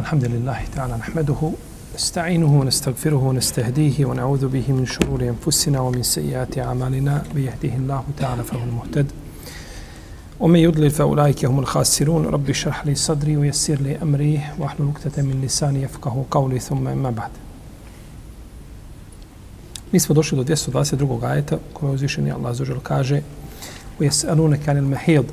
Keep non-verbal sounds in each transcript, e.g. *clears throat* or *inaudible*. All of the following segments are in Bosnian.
الحمد لله تعالى نحمده نستعينه ونستغفره ونستهديه ونعوذ به من شرور أنفسنا ومن سيئات أعمالنا. بيهده الله تعالى فهو المهتد ومن يضلل فأولئك هم الخاسرون. رب اشرح لي صدري ويسر لي أمري واحلل عقدة من لساني يفقه قولي ثم أما بعد. Mi smo došli do 222. ajeta kome uzvišeni Allah zažel kaže ويسألونك عن المحيض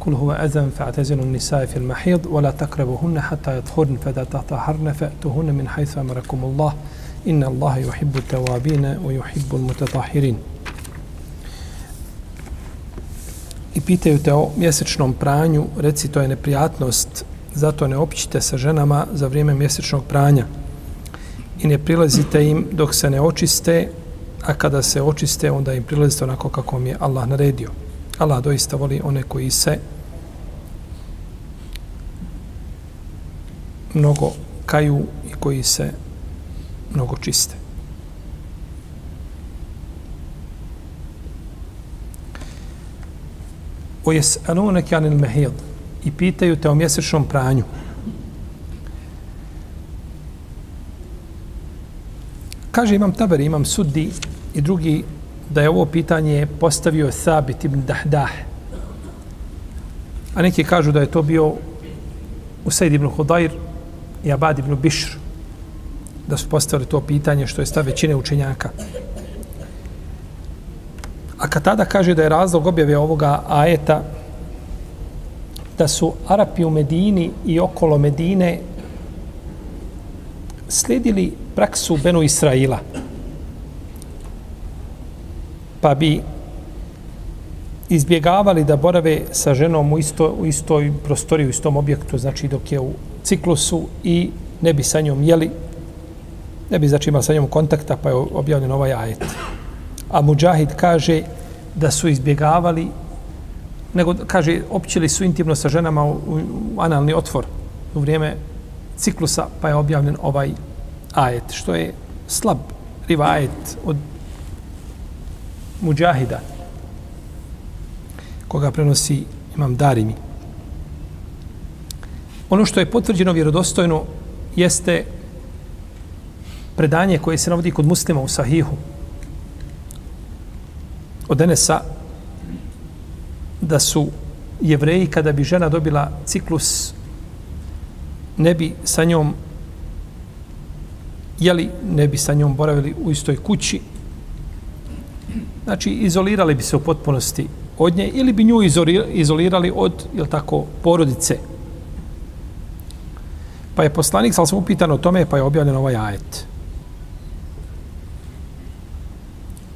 قل هو أذن فاعتزلوا النساء في المحيض ولا تقربوهن حتى يطهرن فإذا تطهرن فأتوهن من حيث أمركم الله إن الله يحب التوابين ويحب المتطهرين I pitaju te o mjesečnom pranju, reci to je neprijatnost, zato ne općite sa ženama za vrijeme mjesečnog pranja. I ne prilazite im dok se ne očiste, a kada se očiste, onda im prilazite onako kako mi je Allah naredio. Allah doista voli one koji se mnogo kaju i koji se mnogo čiste. O jes anunek janil mehid i pitaju te o mjesečnom pranju. Kaže imam taber, imam suddi i drugi da je ovo pitanje postavio Thabit ibn Dahdah. A neki kažu da je to bio Usaid ibn Hudajr i Abad ibn Bishr da su postavili to pitanje što je stav većine učenjaka. A kad tada kaže da je razlog objave ovoga ajeta da su Arapi u Medini i okolo Medine sledili praksu Benu Israila pa bi izbjegavali da borave sa ženom u, isto, u istoj prostori, u istom objektu, znači dok je u ciklusu i ne bi sa njom jeli, ne bi znači imali sa njom kontakta, pa je objavljen ovaj ajet. A Mujahid kaže da su izbjegavali, nego kaže, općili su intimno sa ženama u, u analni otvor u vrijeme ciklusa, pa je objavljen ovaj ajet, što je slab rivajet od Mujahida, koga prenosi imam Darimi. Ono što je potvrđeno vjerodostojno jeste predanje koje se navodi kod muslima u Sahihu od Enesa da su jevreji kada bi žena dobila ciklus ne bi sa njom jeli, ne bi sa njom boravili u istoj kući znači izolirali bi se u potpunosti od nje ili bi nju izolirali od, je tako, porodice. Pa je poslanik, sal sam upitan o tome, pa je objavljen ovaj ajet.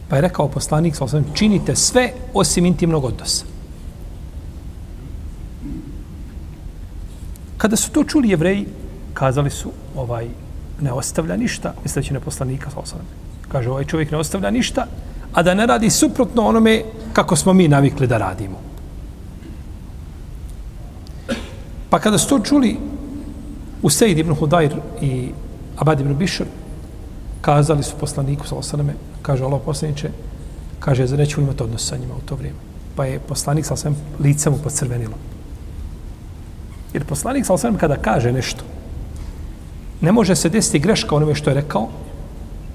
Pa je rekao poslanik, sal sam, činite sve osim intimnog odnosa. Kada su to čuli jevreji, kazali su, ovaj, ne ostavlja ništa, misleći na poslanika, sal sam. Kaže, ovaj čovjek ne ostavlja ništa, a da ne radi suprotno onome kako smo mi navikli da radimo. Pa kada su to čuli u Sejid ibn Hudajr i Abad ibn Bišr, kazali su poslaniku sa osaname, kaže Allah poslaniče, kaže, za nećemo imati odnos sa njima u to vrijeme. Pa je poslanik sa osaname lice mu pocrvenilo. Jer poslanik sa osaname kada kaže nešto, ne može se desiti greška onome što je rekao,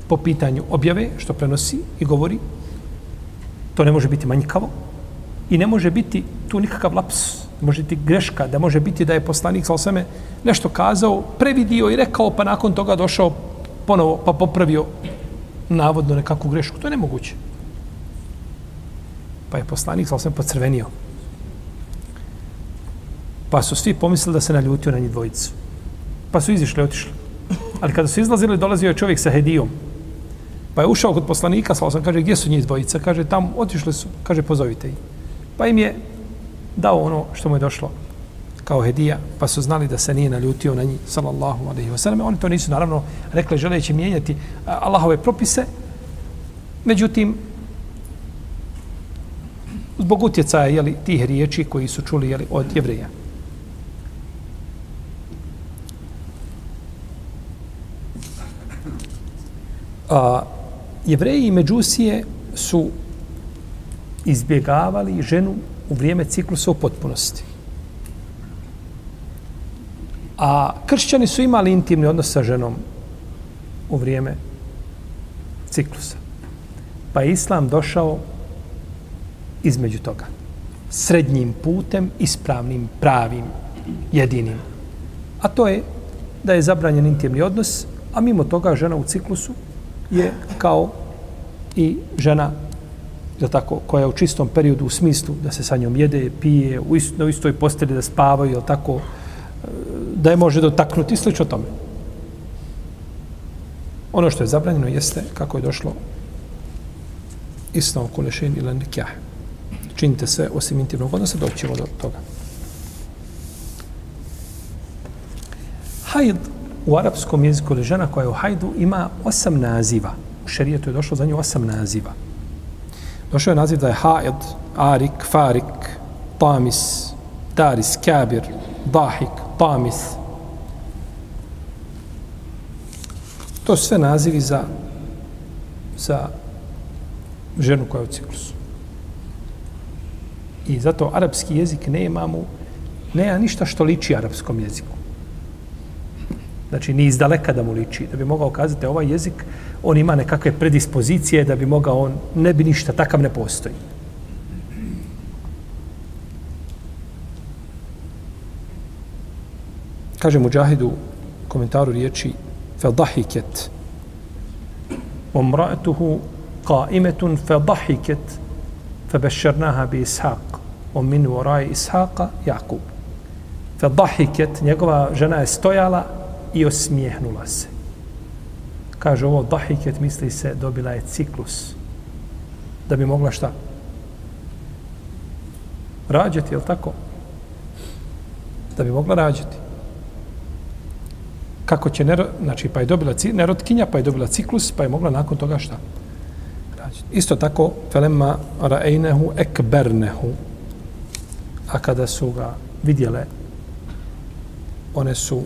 po pitanju objave, što prenosi i govori, to ne može biti manjkavo i ne može biti tu nikakav laps, ne može biti greška, da može biti da je poslanik sa osame nešto kazao, previdio i rekao, pa nakon toga došao ponovo, pa popravio navodno nekakvu grešku. To je nemoguće. Pa je poslanik sa osame pocrvenio. Pa su svi pomislili da se naljutio na njih dvojicu. Pa su izišli, otišli. Ali kada su izlazili, dolazio je čovjek sa hedijom. Pa je ušao kod poslanika, sa sam kaže, gdje su njih dvojica? Kaže, tam otišli su, kaže, pozovite ih. Pa im je dao ono što mu je došlo kao hedija, pa su znali da se nije naljutio na njih, sallallahu alaihi wa sallam. Oni to nisu, naravno, rekli, želeći mijenjati Allahove propise, međutim, zbog utjecaja jeli, tih riječi koji su čuli jeli, od jevreja. A, jevreji i međusije su izbjegavali ženu u vrijeme ciklusa u potpunosti. A kršćani su imali intimni odnos sa ženom u vrijeme ciklusa. Pa je islam došao između toga. Srednjim putem, ispravnim, pravim, jedinim. A to je da je zabranjen intimni odnos, a mimo toga žena u ciklusu je kao i žena je tako, koja je u čistom periodu u smislu da se sa njom jede, pije, u ist, na istoj posteli da spavaju, je tako, e, da je može dotaknuti, slično tome. Ono što je zabranjeno jeste kako je došlo islam kulešin ili nikah. Činite sve osim intimnog odnosa, doćemo do toga. Hajd u arapskom jeziku ili žena koja je u hajdu ima osam naziva. U šerijetu je došlo za nju osam naziva. Došao je naziv da je haid, arik, farik, tamis, taris, kabir, dahik, tamis. To su sve nazivi za, za ženu koja je u ciklusu. I zato arapski jezik ne imamo, nema ništa što liči arapskom jeziku. Znači, ni iz daleka da mu liči. Da bi mogao kazati, ovaj jezik, on ima nekakve predispozicije da bi mogao on, ne bi ništa, takav ne postoji. Kaže Mujahidu komentaru riječi فَضَحِكَتْ وَمْرَأَتُهُ قَائِمَةٌ فَضَحِكَتْ فَبَشَّرْنَاهَا بِإِسْحَاقَ وَمِنْ وَرَاءِ إِسْحَاقَ يَعْقُوبُ فَضَحِكَتْ njegova žena je stojala i osmijehnula se. Kaže ovo, dahiket misli se, dobila je ciklus. Da bi mogla šta? Rađati, je tako? Da bi mogla rađati. Kako će, nero, znači, pa je dobila nerotkinja, pa je dobila ciklus, pa je mogla nakon toga šta? Rađati. Isto tako, felemma raejnehu ekbernehu, a kada su ga vidjele, one su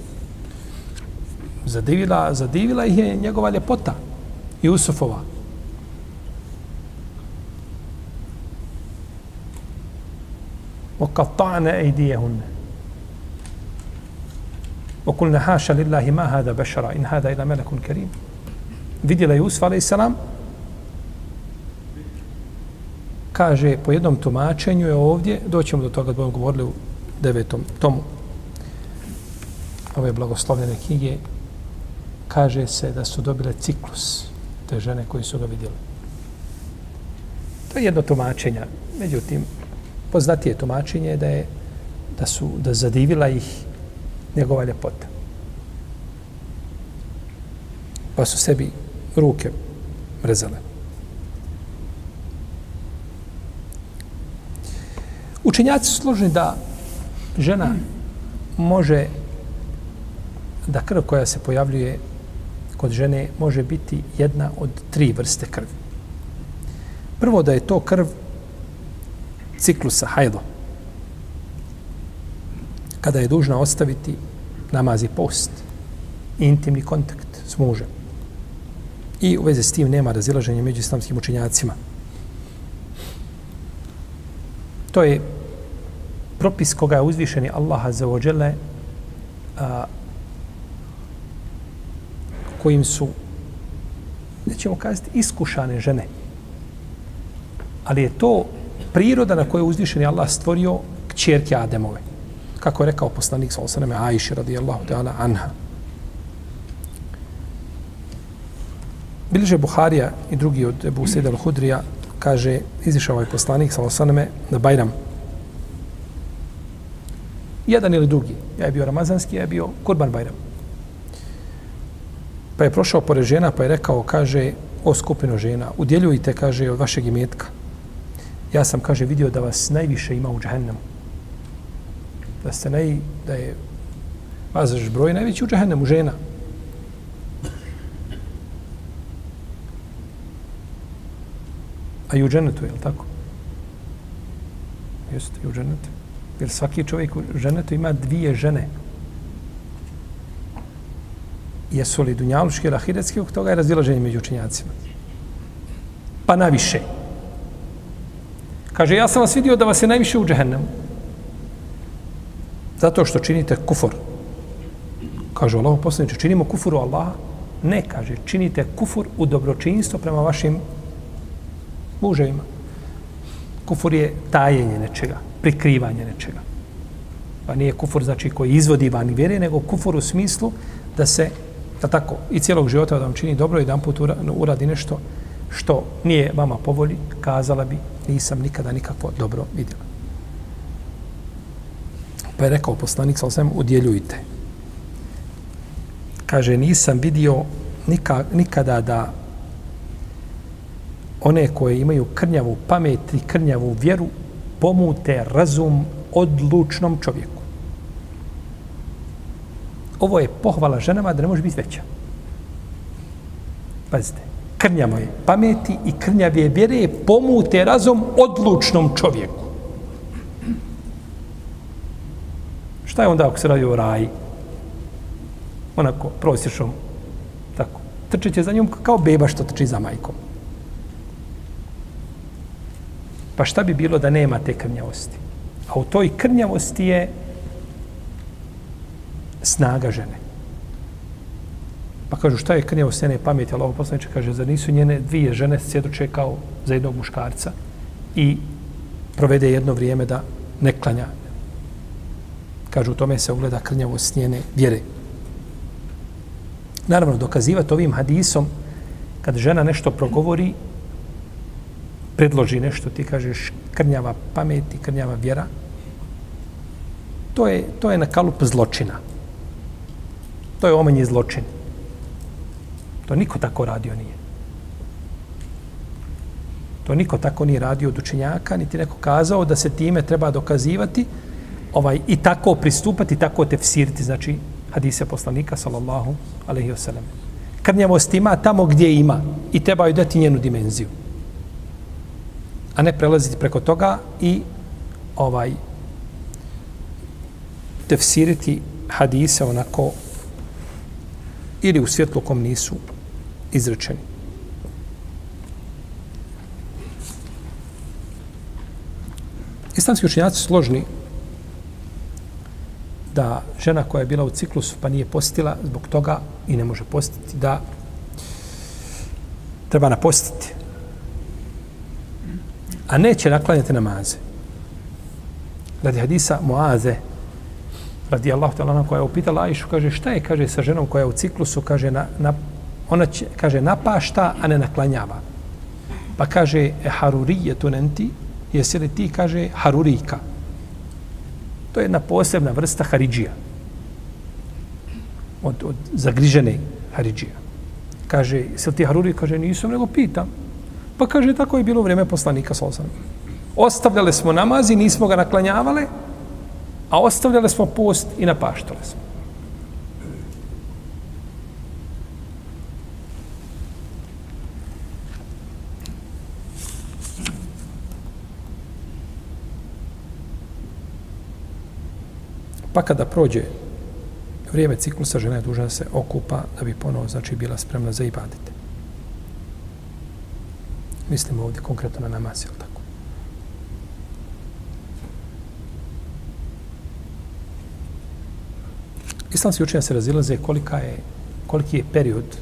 zadivila, zadivila ih je njegova ljepota Jusufova. وقطعن أيديهن وقلنا حاشا لله ما هذا بشرا إن هذا إلا ملك كريم vidjela Jusuf a.s. kaže po jednom tumačenju je ovdje, doćemo do toga da budemo govorili u devetom tomu ove blagoslovljene knjige, kaže se da su dobile ciklus te žene koji su ga vidjeli. To je jedno tumačenje. Međutim, poznatije tumačenje je da je da su da zadivila ih njegova ljepota. Pa su sebi ruke mrzale. Učenjaci su složni da žena može da krv koja se pojavljuje kod žene može biti jedna od tri vrste krvi. Prvo da je to krv ciklusa hajdo. Kada je dužna ostaviti namazi post, intimni kontakt s mužem. I u vezi s tim nema razilaženja među islamskim učenjacima. To je propis koga je uzvišeni Allah za ođele kojim su, nećemo kazati, iskušane žene. Ali je to priroda na kojoj je uzvišen Allah stvorio kćerke Ademove. Kako je rekao poslanik sa osaname Ajši radijallahu ta'ala anha. Bilže Buharija i drugi od Ebu Sejda al-Hudrija kaže, izišao ovaj poslanik sa osaname na Bajram. Jedan ili drugi. Ja je bio Ramazanski, ja je bio Kurban Bajram. Pa je prošao pored žena, pa je rekao, kaže, o skupino žena, udjeljujte, kaže, od vašeg imetka. Ja sam, kaže, vidio da vas najviše ima u džahennemu. Da ste naj, da je vas broj najveći u džahennemu, žena. A i u dženetu, je li tako? Jeste, i u dženetu. Jer svaki čovjek u dženetu ima dvije žene jesu li dunjaluški ili ahiretski, oko toga je razilaženje među učenjacima. Pa naviše. Kaže, ja sam vas vidio da vas je najviše u džehennemu. Zato što činite kufor. Kaže Allah poslaniče, činimo kufuru Allaha? Ne, kaže, činite kufur u dobročinstvo prema vašim muževima. Kufur je tajenje nečega, prikrivanje nečega. Pa nije kufur znači koji izvodi van vjere, nego kufur u smislu da se, da tako, i cijelog života da vam čini dobro, jedan put uradi nešto što nije vama povolji, kazala bi, nisam nikada nikakvo dobro vidjela. Pa je rekao poslanik, sa osvijem, udjeljujte. Kaže, nisam vidio nika, nikada da one koje imaju krnjavu pamet i krnjavu vjeru pomute razum odlučnom čovjeku. Ovo je pohvala ženama da ne može biti veća. Pazite, krnjavo je pameti i krnjave vjere pomute razum odlučnom čovjeku. Šta je onda ako se radi o raji? Onako, prosječnom, tako. Trčeće za njom kao beba što trči za majkom. Pa šta bi bilo da nema te krnjavosti? A u toj krnjavosti je snaga žene. Pa kažu šta je krnjavost njene pameti? Allah poslaniče kaže, za nisu njene dvije žene sjedoče kao za jednog muškarca i provede jedno vrijeme da ne klanja. Kažu, u tome se ugleda krnjavost njene vjere. Naravno, dokazivati ovim hadisom, kad žena nešto progovori, predloži nešto, ti kažeš krnjava pamet i krnjava vjera, to je, to je na kalup zločina. To je omanji zločin. To niko tako radio nije. To niko tako nije radio od učenjaka, niti neko kazao da se time treba dokazivati ovaj i tako pristupati, tako tefsiriti, znači hadise poslanika, sallallahu alaihi wasallam. Krnjavost ima tamo gdje ima i treba joj dati njenu dimenziju. A ne prelaziti preko toga i ovaj tefsiriti hadise onako ili u svjetlo kom nisu izrečeni. Islamski učenjaci složni da žena koja je bila u ciklusu pa nije postila zbog toga i ne može postiti da treba napostiti. A neće naklanjati namaze. Radi hadisa Moaze, radi Allah, koja je upitala Aishu, kaže, šta je, kaže, sa ženom koja je u ciklusu, kaže, na, na, ona će, kaže, napašta, a ne naklanjava. Pa kaže, e harurije tu nenti, jesi li ti, kaže, harurika. To je jedna posebna vrsta haridžija. Od, od zagrižene haridžija. Kaže, jesi li ti haruri? Kaže, nisam, nego pitam. Pa kaže, tako je bilo vrijeme poslanika sa Ostavljale smo namaz i nismo ga naklanjavale, a ostavljali smo post i napaštali smo. Pa kada prođe vrijeme ciklusa, žena je dužna se okupa da bi ponovo znači, bila spremna za ibadite. Mislimo ovdje konkretno na namaz, je tako? Islamski učenja se razilaze kolika je, koliki je period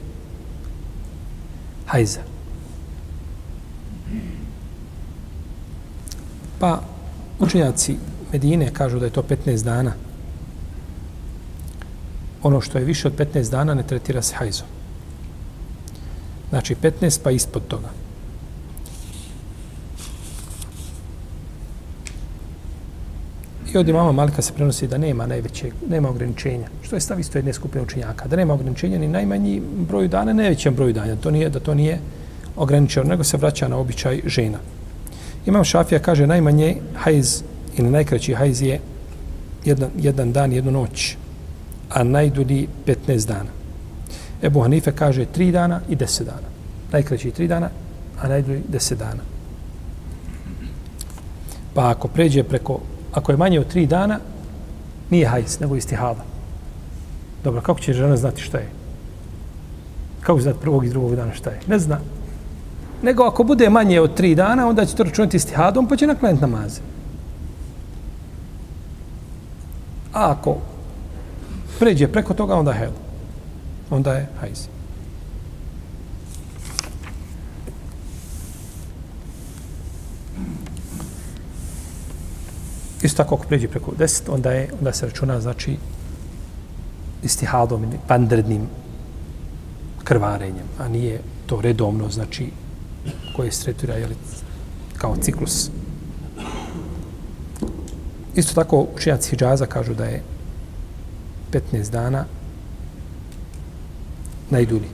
hajza. Pa učenjaci Medine kažu da je to 15 dana ono što je više od 15 dana ne tretira se hajzom. Znači 15 pa ispod toga. I od imama Malika se prenosi da nema najvećeg, nema ograničenja. Što je stav isto jedne skupine učenjaka? Da nema ograničenja ni najmanji broju dana, najvećem broju dana. To nije, da to nije ograničeno, nego se vraća na običaj žena. Imam Šafija kaže najmanje hajz ili najkraći hajz je jedan, jedan dan, jednu noć a najdulji 15 dana. Ebu Hanife kaže 3 dana i 10 dana. Najkraći 3 dana, a najdulji 10 dana. Pa ako pređe preko, ako je manje od 3 dana, nije hajs, nego istihada. Dobro, kako će žena znati šta je? Kako će znati prvog i drugog dana šta je? Ne zna. Nego ako bude manje od 3 dana, onda će to računati istihadom, pa će naklanjati namaze. A ako pređe preko toga, onda je hel. Onda je hajz. Isto tako, ako pređe preko 10, onda, je, onda se računa, znači, istihadom, pandrednim krvarenjem, a nije to redovno, znači, koje se tretira, jel, kao ciklus. Isto tako, učenjaci Hidžaza kažu da je 15 dana najdulji.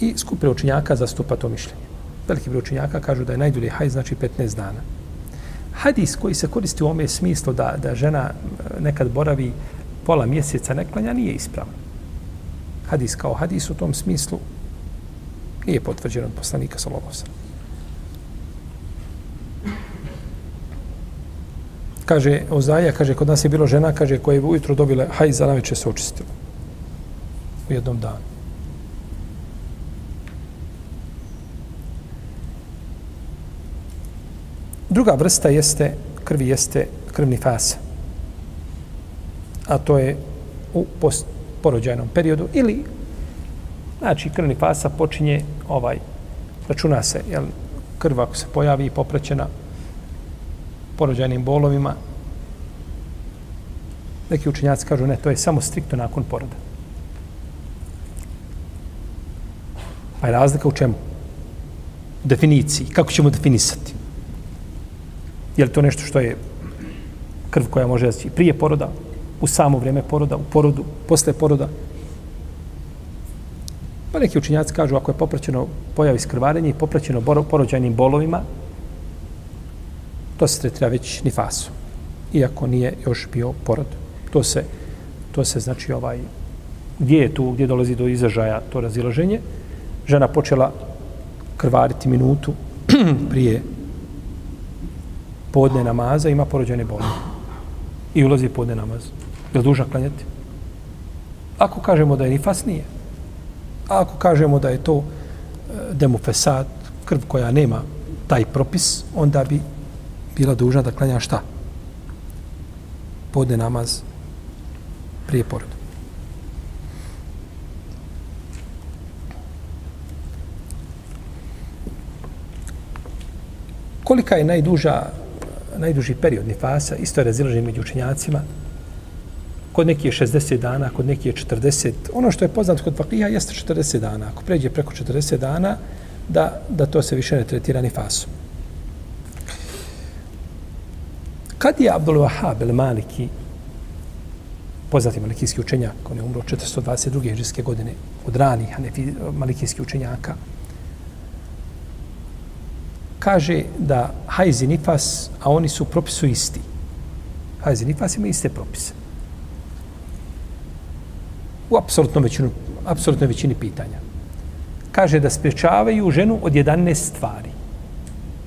I skupina učenjaka zastupa to mišljenje. Veliki broj učenjaka kažu da je najdulji hajz, znači 15 dana. Hadis koji se koristi u ome smislu da, da žena e, nekad boravi pola mjeseca neklanja, nije ispravan. Hadis kao hadis u tom smislu nije potvrđen od poslanika Salomosa. Kaže, Ozaja, kaže, kod nas je bilo žena, kaže, koja je ujutro dobila hajz, za naveče se očistila. U jednom danu. Druga vrsta jeste, krvi jeste krvni fasa. A to je u porođajnom periodu ili znači krvni fasa počinje ovaj računa se jel, krv ako se pojavi i popraćena porođajnim bolovima neki učenjaci kažu ne, to je samo striktno nakon poroda. Pa je razlika u čemu? Definiciji. Kako ćemo definisati? Je li to nešto što je krv koja može da prije poroda, u samo vrijeme poroda, u porodu, posle poroda? Pa neki učinjaci kažu ako je popraćeno pojavi skrvarenje i popraćeno porođajnim bolovima, to se tretira već ni. Iako nije još bio porod. To se, to se znači ovaj, gdje je tu, gdje dolazi do izražaja to razilaženje. Žena počela krvariti minutu *clears throat* prije podne namaza, ima porođene boli. I ulazi podne namaz. Je duža klanjati? Ako kažemo da je nifas, nije. A ako kažemo da je to e, krv koja nema taj propis, onda bi bila dužna da klanja šta? Podne namaz prije porodu. Kolika je najduža najduži period nifasa, isto je razilaženje među učenjacima. Kod neki je 60 dana, kod neki je 40. Ono što je poznato kod fakija jeste 40 dana. Ako pređe preko 40 dana, da, da to se više ne tretira nifasom. Kad je Abdul Wahab el Maliki, poznati malikijski učenjak, on je umro 422. hiđarske godine, od ranih malikijskih učenjaka, kaže da hajz i nifas, a oni su propisu isti. Hajz i nifas ima iste propise. U apsolutnom većinu, apsolutnoj većini pitanja. Kaže da spriječavaju ženu od 11 stvari.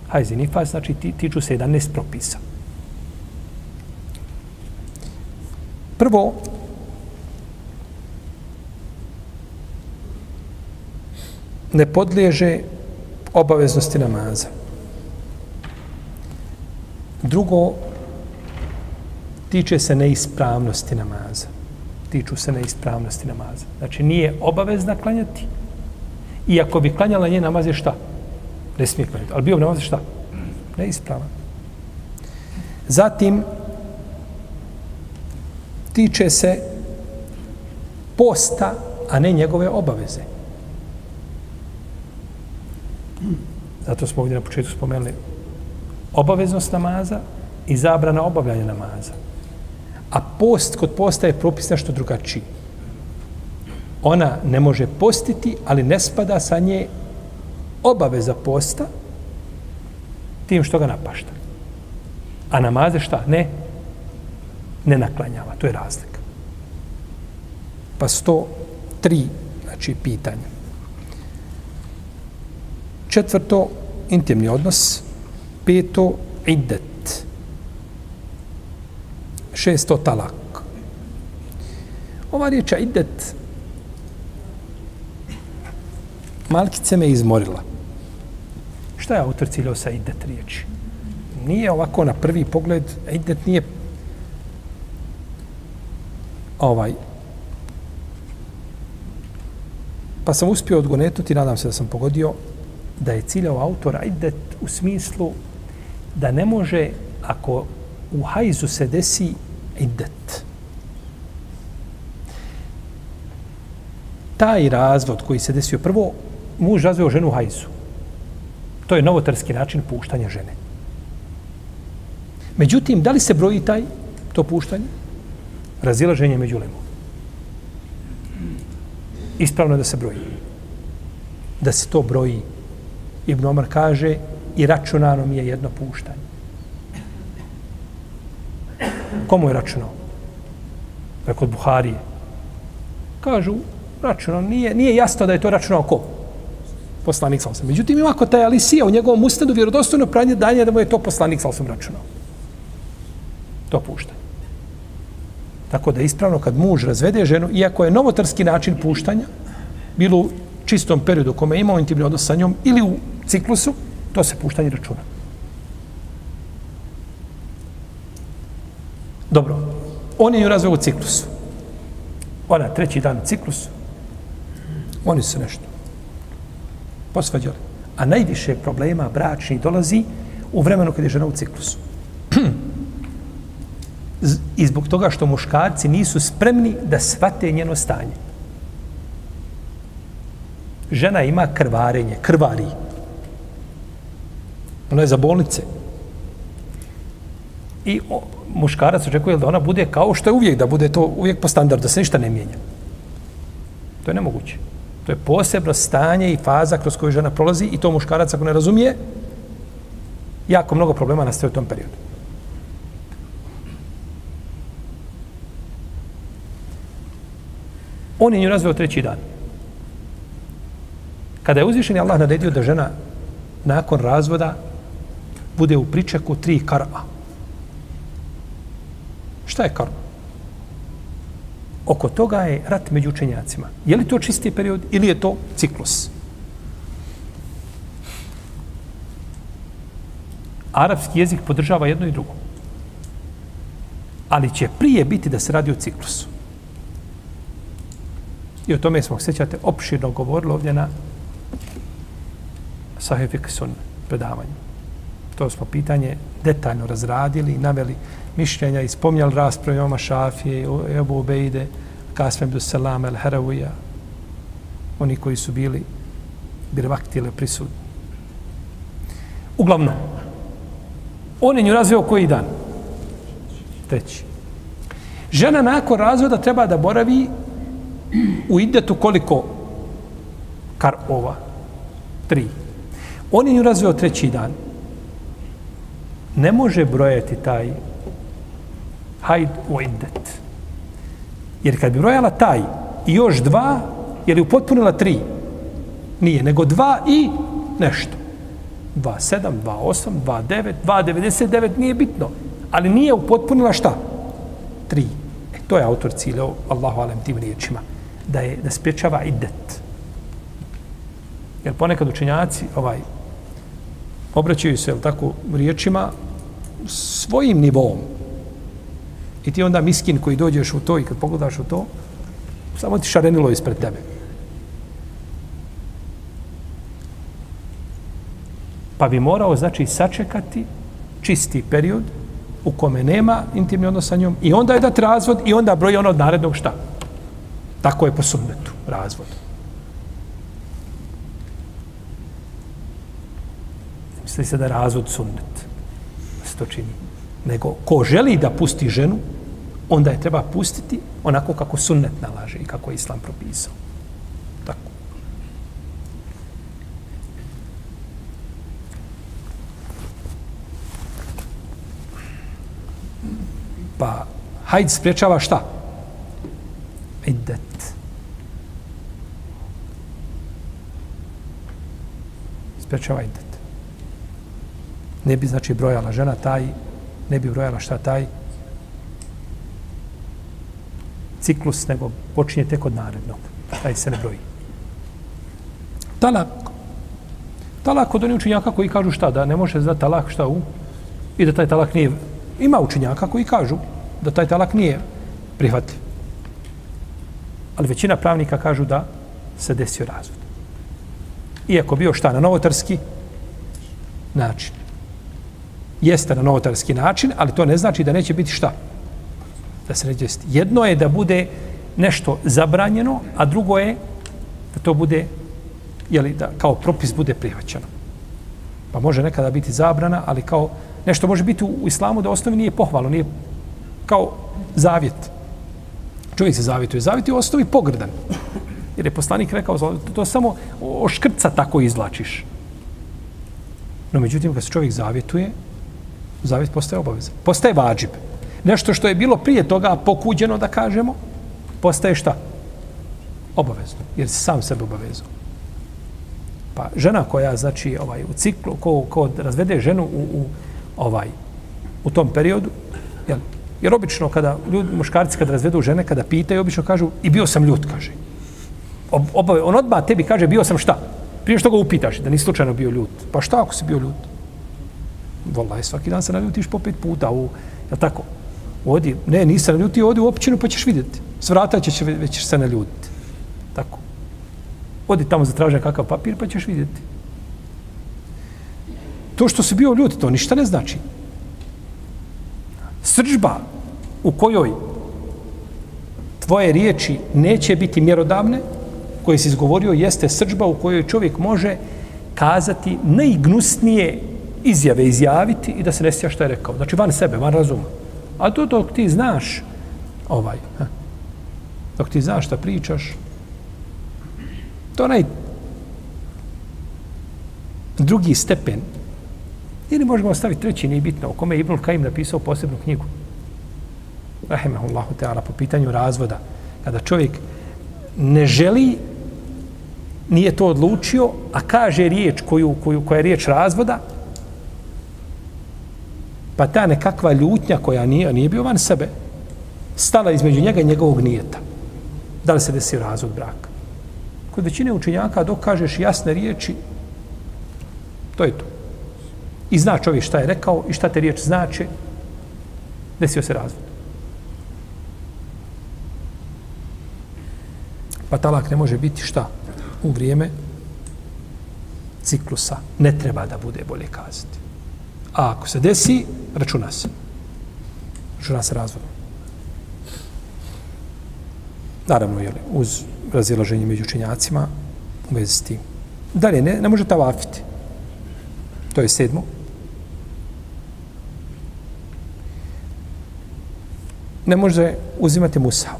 Hajz i nifas, znači tiču se 11 propisa. Prvo, ne podliježe obaveznosti namaza. Drugo, tiče se neispravnosti namaza. Tiču se neispravnosti namaza. Znači, nije obavezna klanjati. I ako bi klanjala nje namaz je šta? Ne smije klanjati. Ali bio bi namaz je šta? Neispravan. Zatim, tiče se posta, a ne njegove obaveze. Zato smo ovdje na početku spomenuli obaveznost namaza i zabrana obavljanja namaza. A post kod posta je propis nešto drugačiji. Ona ne može postiti, ali ne spada sa nje obaveza posta tim što ga napašta. A namaze šta? Ne. Ne naklanjava. To je razlika. Pa sto tri, znači, pitanja. Četvrto, intimni odnos peto iddet. Šesto talak. Ova riječ iddet. Malkice me izmorila. Šta je autor ciljao sa iddet riječi? Nije ovako na prvi pogled iddet nije ovaj, pa sam uspio odgonetnuti, nadam se da sam pogodio, da je ciljao autora idet u smislu da ne može, ako u hajzu se desi idet, taj razvod koji se desio prvo, muž razveo ženu u hajzu. To je novotarski način puštanja žene. Međutim, da li se broji taj, to puštanje? Razilaženje među lemom. Ispravno je da se broji. Da se to broji. Ibn Omar kaže i računano mi je jedno puštanje. Komu je računao? Rekod je kod Buharije. Kažu, računao, nije, nije jasno da je to računao ko? Poslanik sam Međutim, ima kod taj Alisija u njegovom ustadu vjerodostojno pranje danje da mu je to poslanik sam računao. To puštanje. Tako da je ispravno kad muž razvede ženu, iako je novotarski način puštanja, bilo u čistom periodu kome je imao intimni odnos sa njom ili u ciklusu, to se puštanje računa. Dobro, on je u razvoju u ciklusu. Ona, treći dan u ciklusu, oni su nešto posvađali. A najviše problema bračni dolazi u vremenu kada je žena u ciklusu. *clears throat* I zbog toga što muškarci nisu spremni da svate njeno stanje. Žena ima krvarenje, krvari. Ona je za bolnice. I o, muškarac očekuje da ona bude kao što je uvijek, da bude to uvijek po standardu, da se ništa ne mijenja. To je nemoguće. To je posebno stanje i faza kroz koju žena prolazi i to muškarac ako ne razumije, jako mnogo problema nastaje u tom periodu. On je nju razveo treći dan. Kada je uzvišen Allah naredio da žena nakon razvoda bude u pričeku tri karma. Šta je karma? oko toga je rat među učenjacima. Je li to čisti period ili je to ciklus? Arapski jezik podržava jedno i drugo. Ali će prije biti da se radi o ciklusu. I o tome smo, sjećate, opširno govorili ovdje na Sahefik Sun predavanju. To smo pitanje detaljno razradili i naveli mišljenja i spomnjali rasprave Oma Šafije, Ebu Ubejde, Kasme Ibn Salam, El Harawija, oni koji su bili birvaktile prisutni. Uglavnom, on je nju razveo koji dan? Treći. Žena nakon razvoda treba da boravi u idetu koliko kar ova? Tri. On je nju razveo treći dan. Ne može brojati taj hajd u iddet. Jer kad bi brojala taj i još dva, je li upotpunila tri? Nije, nego dva i nešto. 2,7, 2,8, 2,9, 2,99, nije bitno. Ali nije upotpunila šta? Tri. E, to je autor ciljao, Allahu alem, tim riječima. Da je, da spriječava idet. Jer ponekad učenjaci, ovaj, obraćaju se, tako, riječima svojim nivom, I ti onda miskin koji dođeš u to i kad pogledaš u to, samo ti šarenilo ispred tebe. Pa bi morao, znači, sačekati čisti period u kome nema intimni odnos sa njom i onda je dati razvod i onda broji ono od narednog šta. Tako je po sunnetu, razvod. Misli se da je razvod sunnet. Da se to čini nego ko želi da pusti ženu, onda je treba pustiti onako kako sunnet nalaže i kako je islam propisao. Tako. Pa, hajd spriječava šta? Idet. Spriječava iddet. Ne bi, znači, brojala žena taj ne bi brojala šta taj ciklus, nego počinje tek od narednog. Taj se ne broji. Talak. Talak kod onih učenjaka koji kažu šta, da ne može da talak šta u i da taj talak nije... Ima učenjaka koji kažu da taj talak nije prihvatljiv. Ali većina pravnika kažu da se desio razvod. Iako bio šta na novotarski način. Jeste na novotarski način, ali to ne znači da neće biti šta. Da se neće desiti. Jedno je da bude nešto zabranjeno, a drugo je da to bude, jeli, da kao propis bude prihvaćeno. Pa može nekada biti zabrana, ali kao nešto može biti u islamu da osnovi nije pohvalo, nije kao zavjet. Čovjek se zavjetuje. Zavjet je u osnovi pogrdan. Jer je poslanik rekao, to, to samo oškrca tako izlačiš. No, međutim, kad se čovjek zavjetuje, zavjet postaje obaveza. Postaje vađib. Nešto što je bilo prije toga pokuđeno, da kažemo, postaje šta? Obavezno. Jer si sam sebe obavezao. Pa žena koja, znači, ovaj, u ciklu, ko, ko razvede ženu u, u, ovaj, u tom periodu, jel, jer obično kada ljudi, muškarci kada razvedu žene, kada pitaju, obično kažu, i bio sam ljut, kaže. Ob, obave, on odmah tebi kaže, bio sam šta? Prije što ga upitaš, da nisi slučajno bio ljut. Pa šta ako si bio ljut? Volaj, svaki dan se naljutiš po pet puta, u, je tako? Odi, ne, nisam naljutio, odi u općinu pa ćeš vidjeti. Svrata će već ćeš se naljutiti. Tako. Odi tamo zatraži kakav papir pa ćeš vidjeti. To što si bio ljut, to ništa ne znači. Sržba u kojoj tvoje riječi neće biti mjerodavne, koje si izgovorio, jeste sržba u kojoj čovjek može kazati najgnusnije izjave izjaviti i da se ne sjeća što je rekao. Znači, van sebe, van razuma. A to dok ti znaš, ovaj, ha, dok ti znaš šta pričaš, to onaj drugi stepen, ili možemo ostaviti treći, nije bitno, o kome je Ibnul Kajim napisao posebnu knjigu. Rahimahullahu Teala, po pitanju razvoda. Kada čovjek ne želi, nije to odlučio, a kaže riječ koju, koju, koja je riječ razvoda, pa ta nekakva ljutnja koja nije, nije bio van sebe, stala između njega i njegovog nijeta. Da li se desi razvod braka? Kod većine učenjaka dok kažeš jasne riječi, to je to. I zna čovjek šta je rekao i šta te riječ znači, desio se razvod. Pa talak ne može biti šta? U vrijeme ciklusa. Ne treba da bude bolje kazati. A ako se desi, računa se. Računa se razvod. Naravno, jeli, uz razilaženje među učenjacima u vezi s tim. Dalje, ne, ne može tavafiti. To je sedmo. Ne može uzimati musav.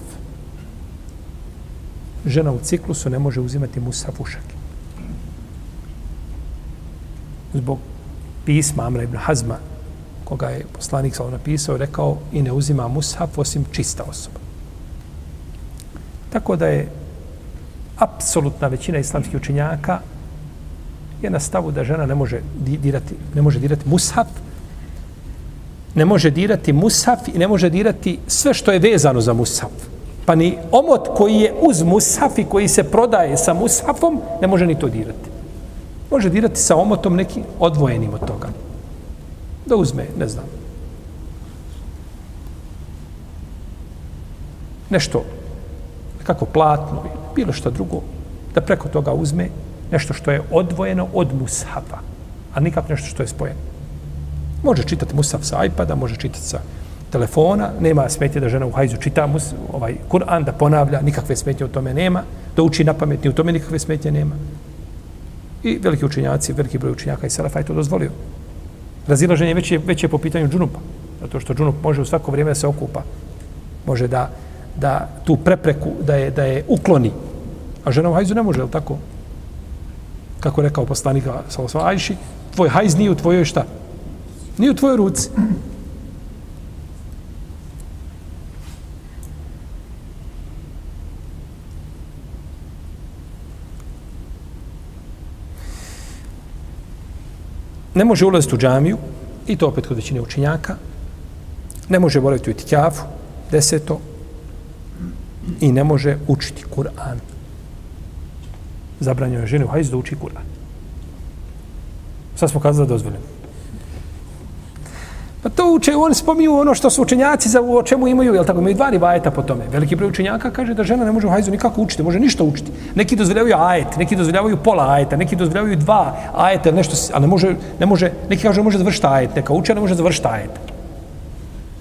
Žena u ciklusu ne može uzimati musav u. Zbog pisma Amra ibn Hazma, koga je poslanik sa napisao, rekao i ne uzima mushaf osim čista osoba. Tako da je apsolutna većina islamskih učenjaka je na stavu da žena ne može dirati, ne može dirati mushaf, ne može dirati mushaf i ne može dirati sve što je vezano za mushaf. Pa ni omot koji je uz mushaf i koji se prodaje sa mushafom, ne može ni to dirati. Može dirati sa omotom neki odvojenim od toga. Da uzme, ne znam. Nešto, kako platno, bilo što drugo, da preko toga uzme nešto što je odvojeno od mushafa, a nikak nešto što je spojeno. Može čitati mushaf sa iPada, može čitati sa telefona, nema smetje da žena u hajzu čita mus, ovaj Kur'an, da ponavlja, nikakve smetje u tome nema, da uči na pamet, u tome nikakve smetje nema. I veliki učinjaci, veliki broj učinjaka i Selefa je to dozvolio. Razilaženje već je, već je po pitanju džunupa. Zato što džunup može u svako vrijeme da se okupa. Može da, da tu prepreku, da je, da je ukloni. A žena u hajzu ne može, je tako? Kako rekao poslanika Salosva Ajši, tvoj hajz nije u tvojoj šta? Nije u tvojoj ruci. Ne može ulaziti u džamiju, i to opet kod većine učinjaka, ne može boraviti u itikjafu, deseto, i ne može učiti Kur'an. Zabranjeno je žene u hajzu da uči Kur'an. Sad smo kazali da dozvoljeno. Pa to uče, oni spominju ono što su učenjaci za o čemu imaju, jel tako, imaju dva rivajeta po tome. Veliki broj učenjaka kaže da žena ne može u hajzu nikako učiti, može ništa učiti. Neki dozvoljavaju ajet, neki dozvoljavaju pola ajeta, neki dozvoljavaju dva ajeta, nešto, a ne može, ne može, neki kaže može završiti ajet, neka uče, ne može završiti ajet.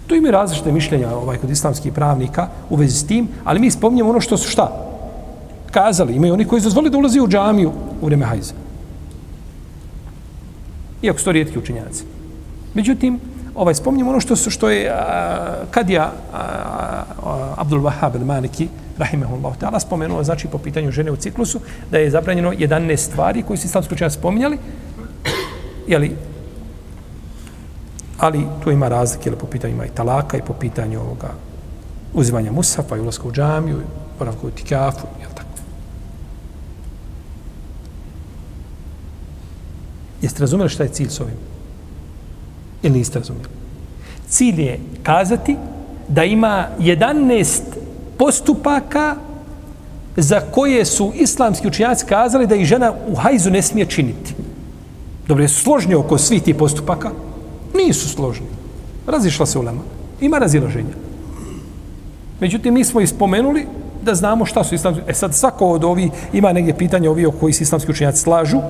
Tu imaju različite mišljenja ovaj, kod islamskih pravnika u vezi s tim, ali mi spominjamo ono što su šta? Kazali, imaju oni koji dozvoli da ulazi u džamiju u vreme hajza. Iako su to rijetki učenjaci. Međutim, ovaj spomnim ono što su što je kadija Abdul Wahhab al-Maliki rahimehullah ta'ala spomenuo znači po pitanju žene u ciklusu da je zabranjeno 11 stvari koji su islamski učenjaci spominjali je ali tu ima razlike po pitanju ima i talaka i po pitanju ovoga uzimanja musafa i ulaska u džamiju i boravka u tikafu je tako Jeste razumeli šta je cilj s ovim? Ili niste razumijeli? Cilj je kazati da ima 11 postupaka za koje su islamski učinjaci kazali da i žena u hajzu ne smije činiti. Dobro, jesu složni oko svih tih postupaka? Nisu složni. Razišla se ulema. Ima razilaženja. Međutim, mi smo ispomenuli da znamo šta su islamski... E sad, svako od ovi ima negdje pitanje ovi o koji se islamski učenjaci slažu,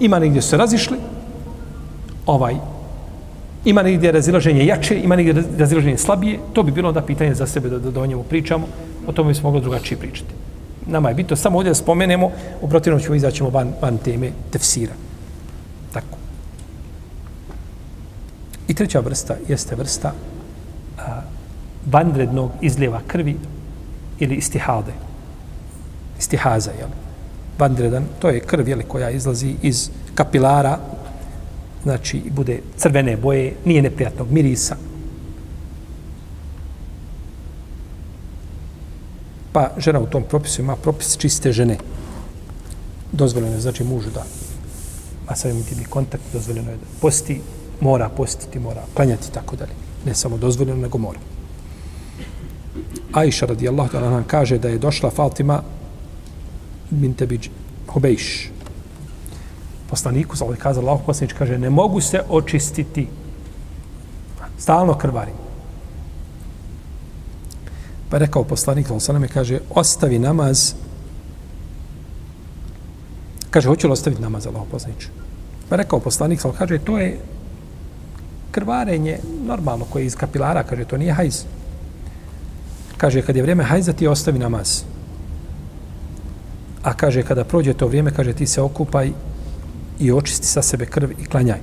ima negdje se razišli, ovaj, ima negdje razilaženje jače, ima negdje razilaženje slabije, to bi bilo da pitanje za sebe da, da, da o njemu pričamo, o tome bismo mogli drugačije pričati. Nama je bitno samo ovdje da spomenemo, u protivnom ćemo izaćemo van, van teme tefsira. Tako. I treća vrsta jeste vrsta a, vanrednog izljeva krvi ili istihade. Istihaza, jel? Vanredan, to je krv, jel, koja izlazi iz kapilara znači bude crvene boje, nije neprijatnog mirisa. Pa žena u tom propisu ima propis čiste žene. Dozvoljeno je, znači mužu da a sad intimni bi kontakt, dozvoljeno je da posti, mora postiti, mora klanjati tako dalje. Ne samo dozvoljeno, nego mora. Aisha radijallahu ta'ala nam kaže da je došla Fatima binte Biđ Hubejš, poslaniku, sallallahu kaza Allah poslanič, kaže, ne mogu se očistiti. Stalno krvarim. Pa rekao poslanik, sa sallam, kaže, ostavi namaz. Kaže, hoću li ostaviti namaz, Allah poslanič? Pa rekao poslanik, sa kaže, to je krvarenje normalno koje je iz kapilara, kaže, to nije hajz. Kaže, kad je vrijeme hajza, ti ostavi namaz. A kaže, kada prođe to vrijeme, kaže, ti se okupaj i očisti sa sebe krv i klanjaj.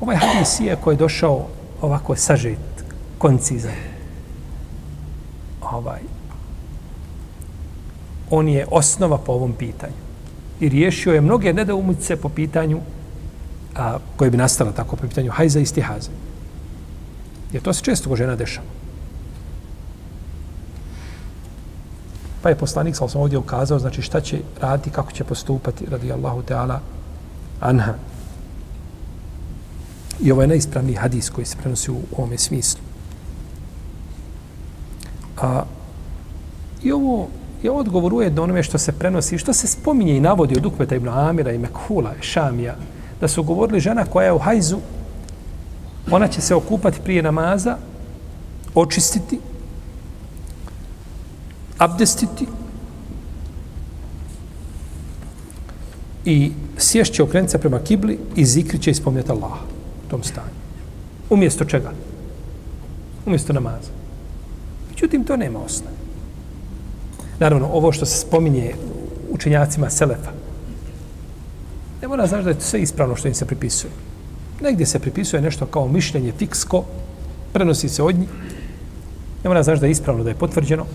Ovaj hadis je koji je došao ovako sažet, koncizan. Ovaj. On je osnova po ovom pitanju. I riješio je mnoge nedoumice po pitanju a, koje bi nastala tako po pitanju hajza i stihaza. Jer to se često ko žena dešava. Pa je poslanik, sam ovdje ukazao, znači šta će raditi, kako će postupati, radi Allahu Teala, anha. I ovo je najispravniji hadis koji se prenosi u ovome smislu. A, I ovo je odgovor ujedno onome što se prenosi, što se spominje i navodi od Ukmeta ibn Amira i Mekhula, Šamija, da su govorili žena koja je u hajzu, ona će se okupati prije namaza, očistiti, abdestiti i sješće okrenica prema kibli i zikri će ispomnjati Allah u tom stanju. Umjesto čega? Umjesto namaza. Međutim, to nema osnove. Naravno, ovo što se spominje učenjacima Selefa, ne mora znaš da je to sve ispravno što im se pripisuje. Negdje se pripisuje nešto kao mišljenje fiksko, prenosi se od njih, ne mora znaš da je ispravno, da je potvrđeno,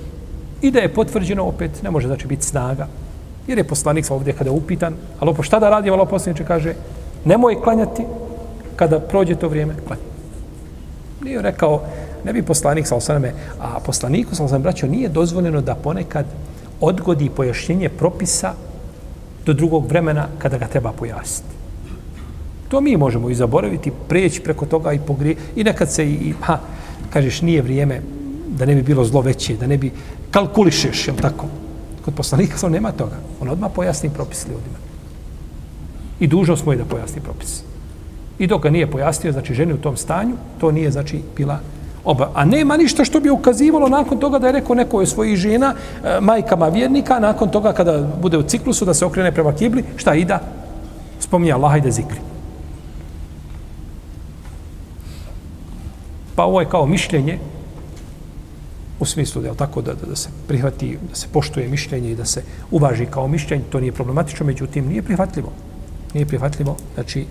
I da je potvrđeno opet, ne može znači biti snaga. Jer je poslanik sa ovdje kada je upitan, ali opo pa šta da radi, ali poslaniče kaže, nemoj klanjati kada prođe to vrijeme, klanj. Nije rekao, ne bi poslanik sa osaname, a poslaniku sa osaname braćo nije dozvoljeno da ponekad odgodi pojašnjenje propisa do drugog vremena kada ga treba pojasniti. To mi možemo i zaboraviti, preći preko toga i pogrije. I nekad se i, ha, kažeš, nije vrijeme da ne bi bilo zlo veće, da ne bi kalkulišeš, jel tako? Kod poslanika sam nema toga. On odmah pojasni propis ljudima. I dužnost mu je da pojasni propis. I dok ga nije pojasnio, znači ženi u tom stanju, to nije znači bila oba. A nema ništa što bi ukazivalo nakon toga da je rekao neko je svojih žena, e, majkama vjernika, nakon toga kada bude u ciklusu da se okrene prema kibli, šta ida? Spominje Allah i da zikri. Pa ovo je kao mišljenje u smislu da je tako da, da, da se prihvati, da se poštuje mišljenje i da se uvaži kao mišljenje, to nije problematično, međutim nije prihvatljivo. Nije prihvatljivo, znači,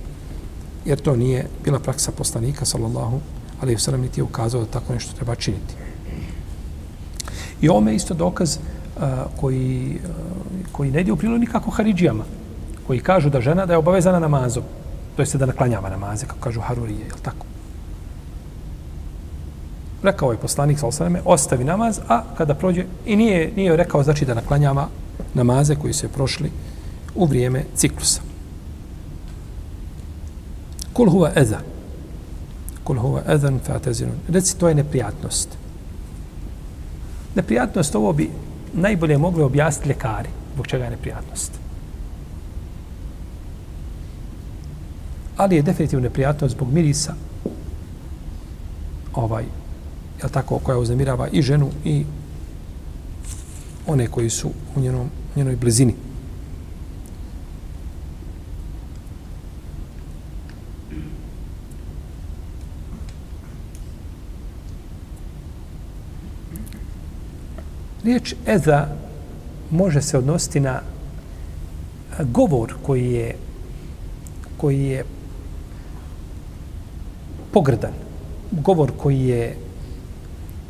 jer to nije bila praksa poslanika, sallallahu ali je sallam niti je ukazao da tako nešto treba činiti. I ovome je isto dokaz uh, koji, uh, koji ne ide u prilog nikako Haridžijama, koji kažu da žena da je obavezana namazom, to jeste da naklanjava namaze, kako kažu Harurije, je li tako? Rekao je poslanik, sa osaname, ostavi namaz, a kada prođe, i nije, nije rekao, znači da naklanjava namaze koji su prošli u vrijeme ciklusa. Kul huwa eza. Kul huwa ezan fa'tazirun. Reci, to je neprijatnost. Neprijatnost ovo bi najbolje mogli objasniti ljekari. Zbog čega je neprijatnost? Ali je definitivno neprijatnost zbog mirisa ovaj, tako, koja uznemirava i ženu i one koji su u njenom, njenoj blizini. Riječ eza može se odnositi na govor koji je koji je pogrdan. Govor koji je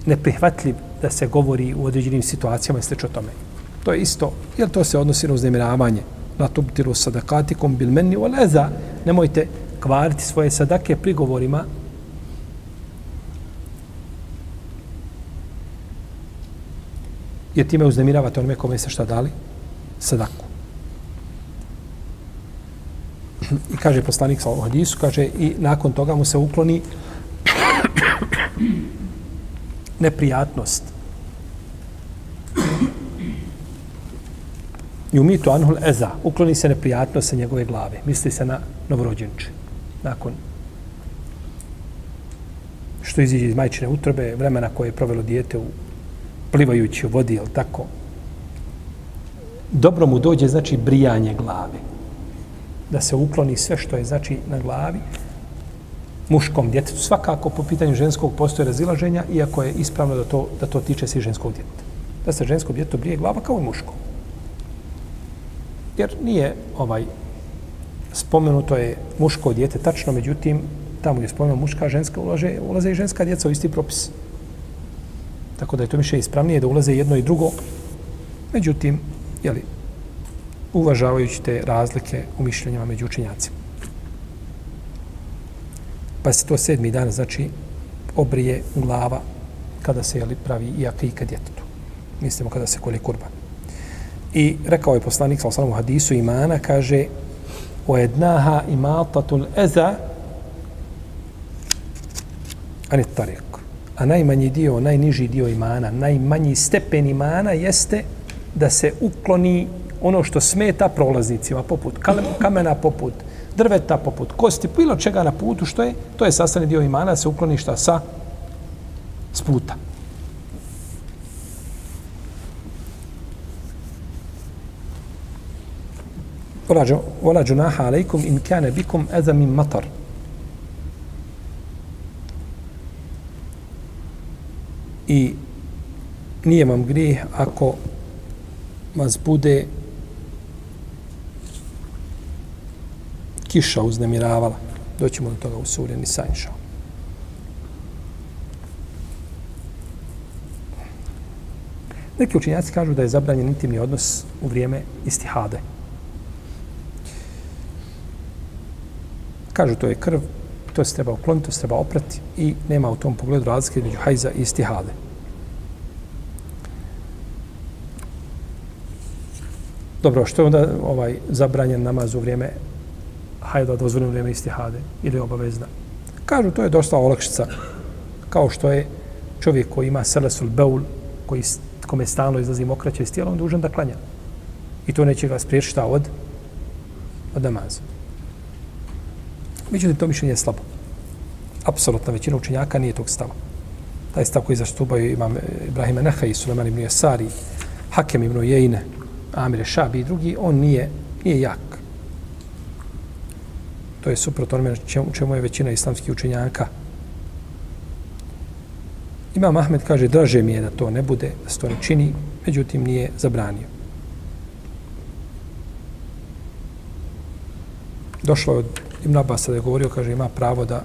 neprihvatljiv da se govori u određenim situacijama i sl. tome. To je isto, jer to se odnosi na uznemiravanje. Na tubtiru sadakatikom bil meni o leza. Nemojte kvariti svoje sadake prigovorima jer time uznemiravate onome kome se šta dali? Sadaku. I kaže poslanik sa hadisu, kaže i nakon toga mu se ukloni neprijatnost. I umitu anhul eza, ukloni se neprijatnost sa njegove glave. Misli se na novorođenče. Nakon što iziđe iz majčine utrobe, vremena koje je provelo dijete u plivajući u vodi, jel tako, dobro mu dođe, znači, brijanje glave. Da se ukloni sve što je, znači, na glavi, muškom djetetu. Svakako, po pitanju ženskog postoje razilaženja, iako je ispravno da to, da to tiče se ženskog djeteta. Da se žensko djetetu brije glava kao i muško. Jer nije ovaj spomenuto je muško djete tačno, međutim, tamo gdje je spomenuto muška, ženska, ulaže, ulaze i ženska djeca u isti propis. Tako da je to više ispravnije da ulaze jedno i drugo. Međutim, jeli, uvažavajući te razlike u mišljenjama među učinjacima. Pa se to sedmi dan, znači, obrije glava kada se jeli, pravi i akika djetetu. Mislimo kada se koli kurban. I rekao je poslanik sa u hadisu imana, kaže o jednaha imatatul eza ani tarik a najmanji dio, najniži dio imana, najmanji stepen imana jeste da se ukloni ono što smeta prolaznicima, poput kamena, poput drveta, poput kosti, bilo čega na putu, što je, to je sastavni dio imana, da se ukloni šta sa s puta. Ola džunaha alaikum in kane bikum ezamim matar. i nije vam grijeh ako vas bude kiša uznemiravala. Doćemo do toga u suri Nisa, inša. Neki učinjaci kažu da je zabranjen intimni odnos u vrijeme istihade. Kažu to je krv, to se treba ukloniti, to se treba oprati i nema u tom pogledu razlike među hajza i istihade. Dobro, što je onda ovaj zabranjen namaz u vrijeme hajda dozvoljeno vrijeme istihade ili obavezna? Kažu, to je dosta olakšica. Kao što je čovjek koji ima selesul beul, koji kome stalno izlazi mokraće iz tijela, on dužan da klanja. I to neće ga spriječiti od, od namaza. Međutim, to mišljenje je slabo. Apsolutna većina učenjaka nije tog stava. Taj stav koji zastupaju imam e, Ibrahima Nehaj, i Suleman ibn Jesari, Hakem ibn Jejne, Amire Šabi i drugi, on nije, nije jak. To je suprot onome čemu, čemu je većina islamskih učenjaka. Imam Ahmed kaže, draže mi je da to ne bude, da se to ne čini, međutim nije zabranio. Došlo je od Ibn Abbas da je govorio, kaže, ima pravo da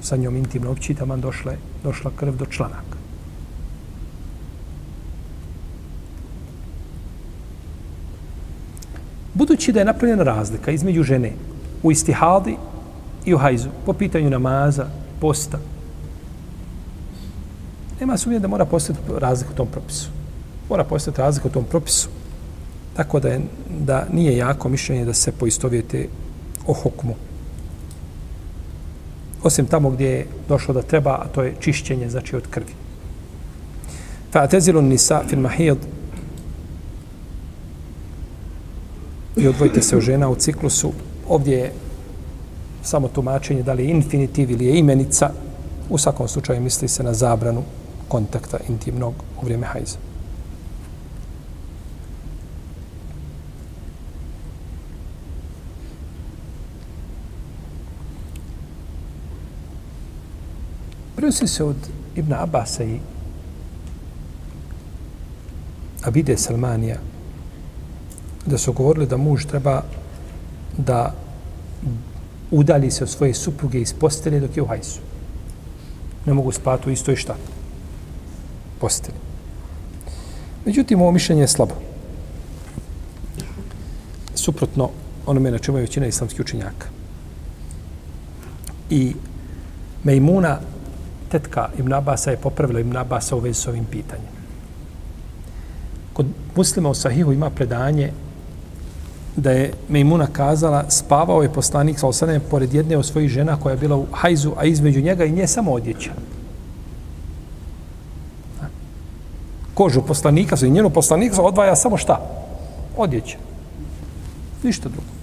sa njom intimno opći, tamo došla, došla krv do članaka. Budući da je napravljena razlika između žene u istihadi i u hajzu, po pitanju namaza, posta, nema sumnje da mora postati razlika u tom propisu. Mora postati razlika u tom propisu. Tako da, je, da nije jako mišljenje da se poistovijete o hukmu. Osim tamo gdje je došlo da treba, a to je čišćenje, znači od krvi. Fa nisa fil mahid i odvojite se u žena u ciklusu. Ovdje je samo tumačenje da li je infinitiv ili je imenica. U svakom slučaju misli se na zabranu kontakta intimnog u vrijeme hajza. Prenosi se od Ibn Abasa i Abide Salmanija da su govorili da muž treba da udali se od svoje supruge iz postelje dok je u hajsu. Ne mogu spati u istoj šta? Postelje. Međutim, ovo mišljenje je slabo. Suprotno onome na čemu je većina islamskih učenjaka. I Mejmuna tetka Ibn Abasa je popravila Ibn Abasa u vezi s ovim pitanjem. Kod muslima u Sahihu ima predanje da je Mejmuna kazala spavao je poslanik sa osanem pored jedne od svojih žena koja je bila u hajzu, a između njega i nje samo odjeća. Kožu poslanika, i njenu poslanika odvaja samo šta? Odjeća. Ništa drugo.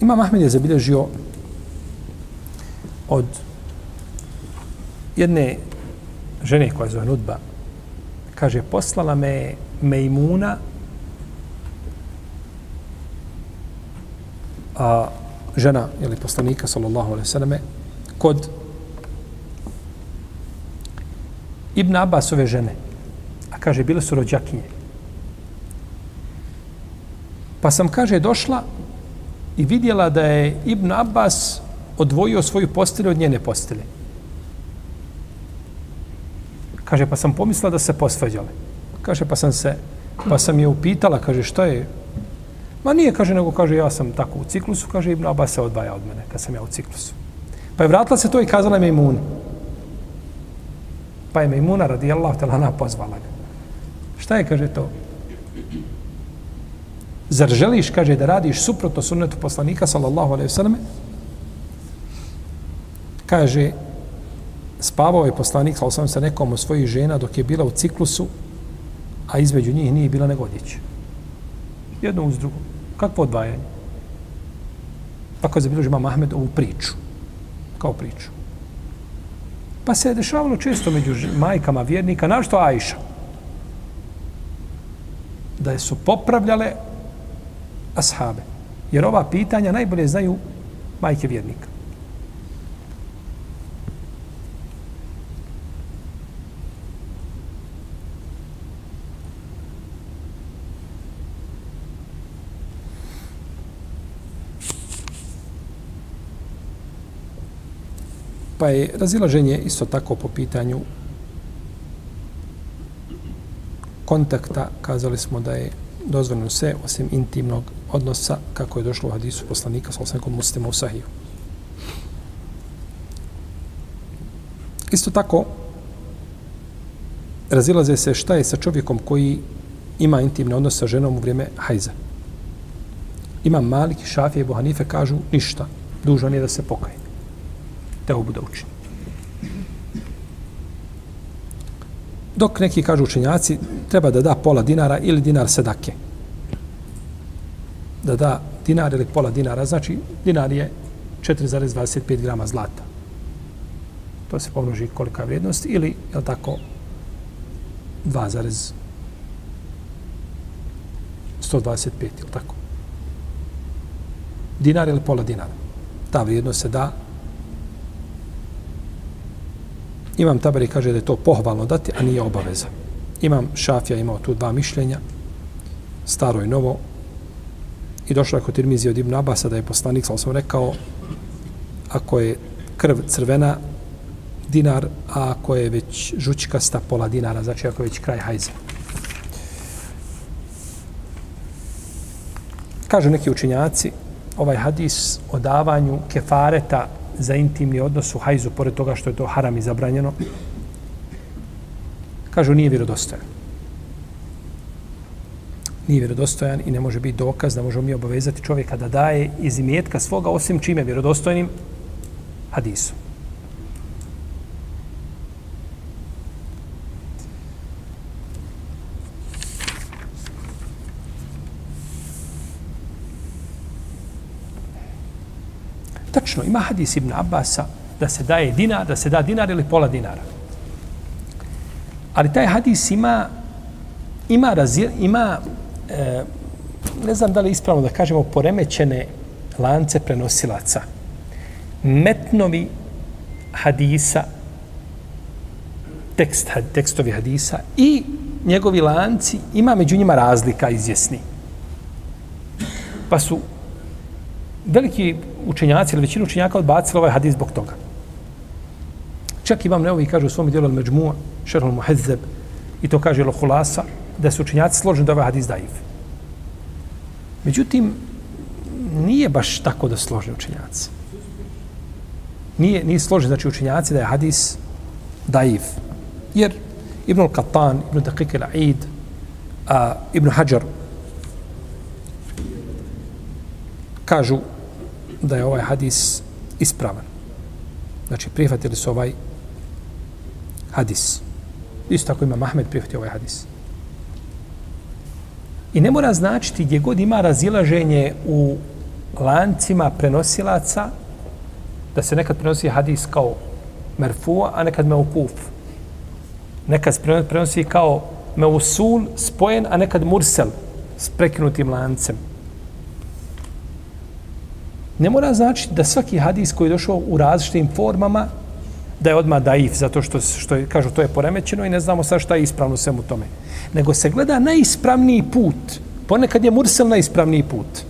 Imam Ahmed je zabilježio od jedne žene koja je zove Nudba, kaže, poslala me Mejmuna a žena, ili poslanika, sallallahu alaihi sallame, kod Ibn Abbasove žene, a kaže, bile su rođakinje. Pa sam, kaže, došla i vidjela da je Ibn Abbas odvojio svoju postelju od njene postelje. Kaže, pa sam pomislila da se posvađale. Kaže, pa sam se, pa sam je upitala, kaže, šta je? Ma nije, kaže, nego kaže, ja sam tako u ciklusu, kaže, Ibn Abbas se odvaja od mene, kad sam ja u ciklusu. Pa je vratila se to i kazala me imun. Pa je me imuna radi Allah, te pozvala ga. Šta je, kaže, to? Zar želiš, kaže, da radiš suprotno sunnetu poslanika, sallallahu alaihi sallam, kaže, spavao je poslanik, sa osam sa nekom od svojih žena dok je bila u ciklusu, a između njih nije bila nego odjeća. Jedno uz drugo. Kakvo odvajanje? Tako je zabilježio imam Ahmed ovu priču. Kao priču. Pa se je dešavalo često među majkama vjernika, našto Ajša, da su popravljale ashabe. Jer ova pitanja najbolje znaju majke vjernika. Pa je razilaženje isto tako po pitanju kontakta. Kazali smo da je dozvoljeno sve osim intimnog odnosa kako je došlo u hadisu poslanika sa osam kod muslima u sahiju. Isto tako, razilaze se šta je sa čovjekom koji ima intimne odnose sa ženom u vrijeme hajza. Ima Malik i Šafije i Bohanife kažu ništa. Dužan je da se pokaje teubu da učini. Dok neki kažu učenjaci, treba da da pola dinara ili dinar sedake. da da dinar ili pola dinara, znači dinar je 4,25 grama zlata. To se pomnoži kolika je vrijednost ili, je li tako, 2,125, je li tako? Dinar ili pola dinara. Ta vrijednost se da Imam Tabari kaže da je to pohvalno dati, a nije obaveza. Imam Šafija imao tu dva mišljenja, staro i novo. I došlo je kod Tirmizi od Ibn Abasa da je poslanik, sam sam rekao, ako je krv crvena, dinar, a ako je već žućkasta, pola dinara, znači ako je već kraj hajza. Kažu neki učinjaci, ovaj hadis o davanju kefareta za intimni odnos u hajzu, pored toga što je to haram i zabranjeno, kažu nije vjerodostojan. Nije vjerodostojan i ne može biti dokaz da možemo mi obavezati čovjeka da daje iz imetka svoga osim čime vjerodostojnim hadisom. Tačno, ima hadis Ibn Abbasa da se daje dinar, da se da dinar ili pola dinara. Ali taj hadis ima ima, razir, ima e, ne znam da li ispravno da kažemo poremećene lance prenosilaca. Metnovi hadisa tekst, tekstovi hadisa i njegovi lanci ima među njima razlika izjesni. Pa su veliki učenjaci ili većinu učenjaka odbacili ovaj hadis zbog toga. Čak i vam neovi kažu u svom dijelu Međmu, Šerhul Muhezzeb, i to kaže Lohulasa, da su učenjaci složeni da ovaj hadis daiv. Međutim, nije baš tako da složni učenjaci. Nije, nije složni, znači učenjaci da je hadis daiv. Jer Ibn Al-Qattan, Ibn Daqiq Al-Aid, a Ibn Hajar, kažu da je ovaj hadis ispravan. Znači, prihvatili su ovaj hadis. Isto tako ima Mahmed prihvatio ovaj hadis. I ne mora značiti gdje god ima razilaženje u lancima prenosilaca, da se nekad prenosi hadis kao merfua, a nekad meukuf. Nekad se prenosi kao meusul spojen, a nekad mursel s prekinutim lancem ne mora znači da svaki hadis koji je došao u različitim formama da je odmah daif, zato što, što je, kažu to je poremećeno i ne znamo sad šta je ispravno sve u tome. Nego se gleda najispravniji put. Ponekad je mursel najispravniji put.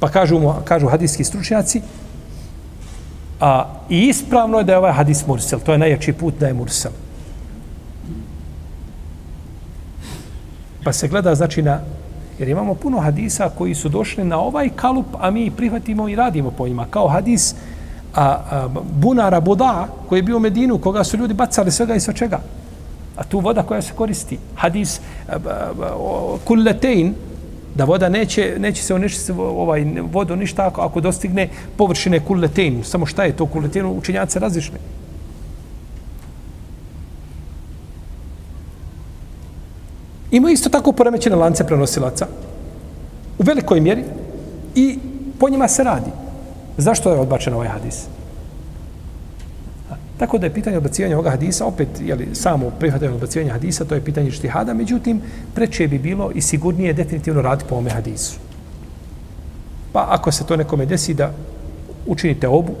Pa kažu, kažu hadijski stručnjaci, a i ispravno je da je ovaj hadis mursel. To je najjači put da je mursel. Pa se gleda, znači, na Jer imamo puno hadisa koji su došli na ovaj kalup, a mi prihvatimo i radimo po njima. Kao hadis a, a, bunara Buda, koji je bio u Medinu, koga su ljudi bacali svega i sa čega. A tu voda koja se koristi. Hadis kulletein, da voda neće, neće se uništiti ovaj, vodu ništa ako, ako dostigne površine kulletein. Samo šta je to kulletein? Učenjaci različne. Ima isto tako poremećene lance prenosilaca u velikoj mjeri i po njima se radi. Zašto je odbačen ovaj hadis? Tako da je pitanje odbacivanja ovoga hadisa, opet, jeli, samo prihvatanje odbacivanja hadisa, to je pitanje štihada, međutim, preče bi bilo i sigurnije definitivno raditi po ovome hadisu. Pa ako se to nekome desi da učinite obu,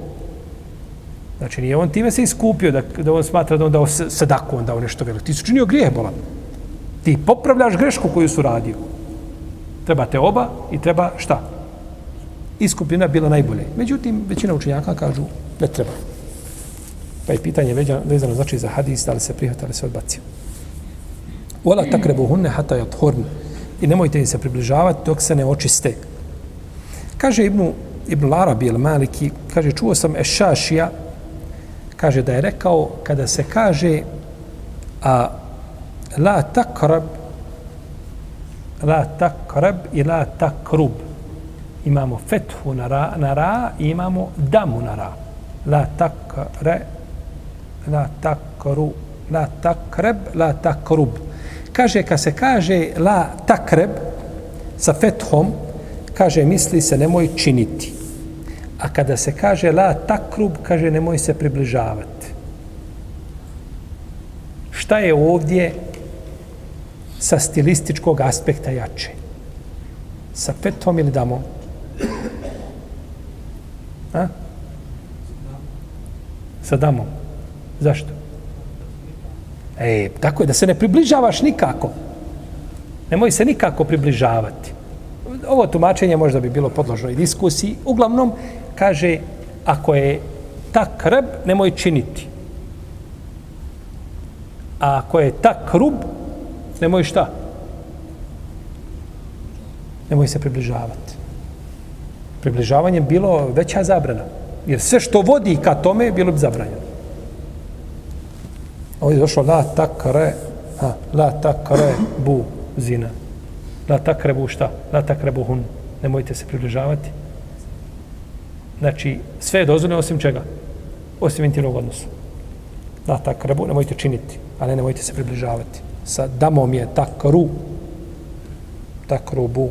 znači nije on time se iskupio da, da on smatra da on dao sadaku, on dao nešto veliko. Ti su činio grijeh, bolan. Ti popravljaš grešku koju su radio. Treba te oba i treba šta? Iskupina bila najbolje. Međutim, većina učenjaka kažu ne treba. Pa je pitanje vezano znači za hadis, da li se prihvata, da se odbacio. Ola takrebu hunne hata jathorn. I nemojte im se približavati dok se ne očiste. Kaže Ibnu, Ibnu Larabi ili Maliki, kaže, čuo sam Ešašija, kaže da je rekao, kada se kaže, a la takrab la takrab i la takrub imamo fethu na ra, na ra i imamo damu na ra la takre la takru la takreb la takrub kaže kad se kaže la takreb sa fethom kaže, misli se nemoj činiti. A kada se kaže la takrub, kaže nemoj se približavati. Šta je ovdje sa stilističkog aspekta jače? Sa petom ili damom? A? Sa damom. Zašto? E, tako je, da se ne približavaš nikako. Nemoj se nikako približavati. Ovo tumačenje možda bi bilo podložno i diskusiji. Uglavnom, kaže, ako je ta krb, nemoj činiti. A ako je ta krub, nemoj šta? Nemoj se približavati. Približavanje bilo veća zabrana. Jer sve što vodi ka tome, bilo bi zabranjeno. Ovdje je došlo la takre, ha, la takre bu zina. La takre bu šta? La takre bu hun. Nemojte se približavati. Znači, sve je dozvoljeno osim čega? Osim intimnog odnosa. La takre bu, nemojte činiti, ali nemojte se približavati. Sa damom je takru, takrubu,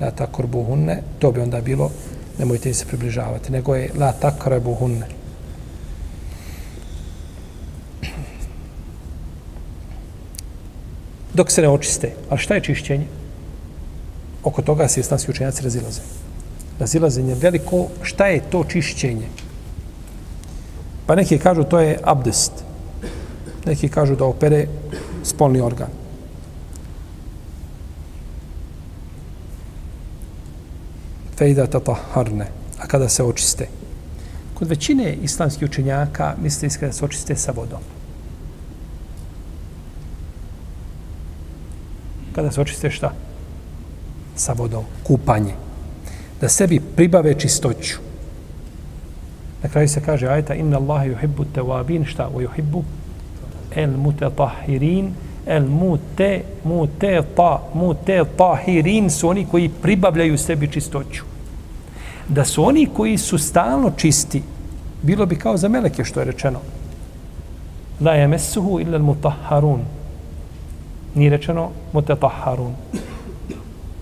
la takrubu hunne, to bi onda bilo, nemojte se približavati, nego je la takrubu hunne. dok se ne očiste. A šta je čišćenje? Oko toga se islamski učenjaci razilaze. Razilazenje veliko, šta je to čišćenje? Pa neki kažu to je abdest. Neki kažu da opere spolni organ. Fejda tataharne. A kada se očiste? Kod većine islamskih učenjaka misli se da se očiste sa vodom. kada se očiste šta? Sa vodom. Kupanje. Da sebi pribave čistoću. Na kraju se kaže ajta inna Allahe yuhibbu tawabin šta? U yuhibbu el mutetahirin el mute mute ta mute tahirin su oni koji pribavljaju sebi čistoću. Da su oni koji su stalno čisti bilo bi kao za meleke što je rečeno. La yamassuhu illa al mutahharun nije rečeno mutataharun.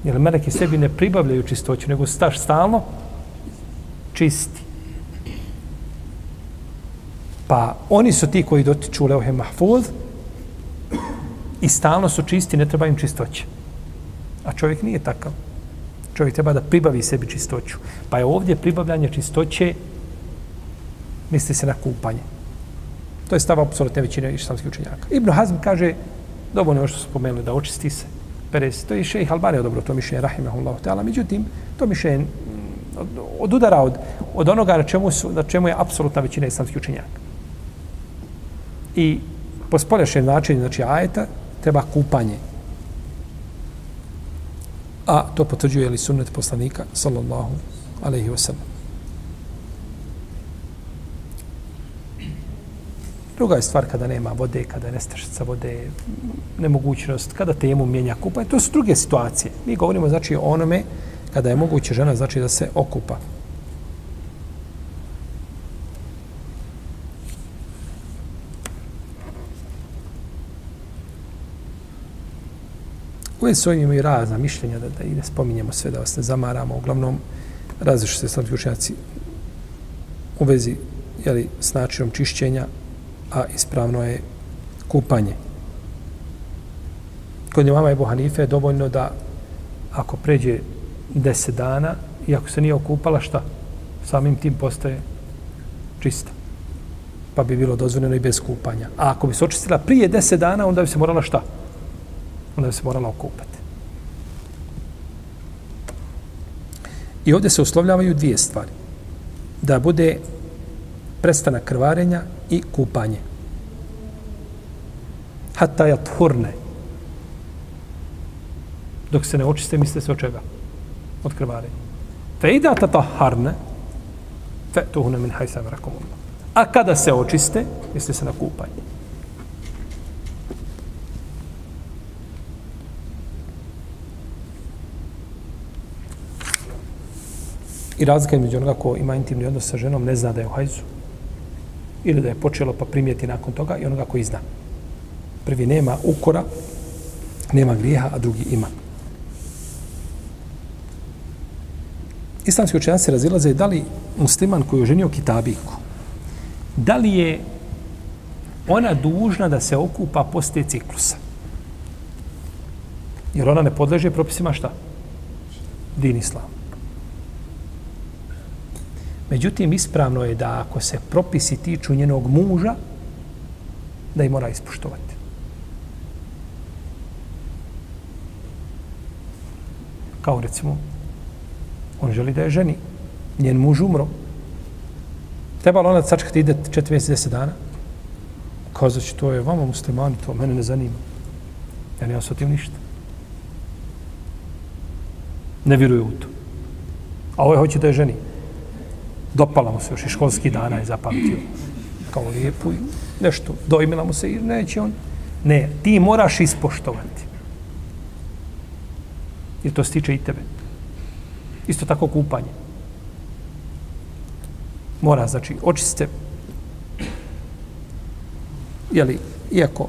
Jer meleki sebi ne pribavljaju čistoću, nego staš stalno čisti. Pa oni su ti koji dotiču leuhe Mahfuz i stalno su čisti, ne treba im čistoće. A čovjek nije takav. Čovjek treba da pribavi sebi čistoću. Pa je ovdje pribavljanje čistoće misli se na kupanje. To je stav apsolutne većine islamskih učenjaka. Ibn Hazm kaže Dovoljno je što su spomenuli da očisti se. Pere se. To je šejh Albanija dobro to mišljenje, rahimahullahu ta'ala. Međutim, to mišljenje odudara od, od od, od onoga na čemu, su, na čemu je apsolutna većina islamskih učenjaka. I po spoljašnjem značenju, znači ajeta, treba kupanje. A to potvrđuje li sunnet poslanika, sallallahu alaihi wasallam. Druga je stvar kada nema vode, kada je nestašica vode, nemogućnost, kada temu mijenja kupa. To su druge situacije. Mi govorimo znači o onome kada je moguće žena znači da se okupa. Uvijek su imaju razna mišljenja da, da i ne spominjemo sve, da vas ne zamaramo. Uglavnom, različno se islamski učenjaci u vezi jeli, s načinom čišćenja a ispravno je kupanje. Kod imama Ebu Hanife je dovoljno da ako pređe deset dana i ako se nije okupala, šta? Samim tim postaje čista. Pa bi bilo dozvoljeno i bez kupanja. A ako bi se očistila prije deset dana, onda bi se morala šta? Onda bi se morala okupati. I ovdje se uslovljavaju dvije stvari. Da bude prestanak krvarenja i kupanje. Hatta je. Dok se ne očiste, misle se od čega? Od krvarenja. Fe i data fe tuhune min hajsa vrakumullah. A kada se očiste, misle se na kupanje. I razlika je među onoga ko ima intimni odnos sa ženom, ne zna da je u hajzu, ili da je počelo pa primijeti nakon toga i onoga koji zna. Prvi nema ukora, nema grijeha, a drugi ima. islamski učenjaci se razilaze da li musliman koji je oženio kitabiku, da li je ona dužna da se okupa poslije ciklusa? Jer ona ne podleže propisima šta? Din islam. Međutim, ispravno je da ako se propisi tiču njenog muža, da ih mora ispoštovati. Kao recimo, on želi da je ženi, njen muž umro. Treba li ona sačkati ide četiri mjeseca, deset dana? Kazaći, to je vama muslimani, to mene ne zanima. Ja nemam s tim ništa. Ne vjeruje u to. A ovo je hoće da je ženi. Dopala mu se još i školski dana je zapamtio. Kao lijepu i nešto. Dojmila mu se i neće on. Ne, ti moraš ispoštovati. Jer to stiče i tebe. Isto tako kupanje. Mora, znači, očiste jeli, iako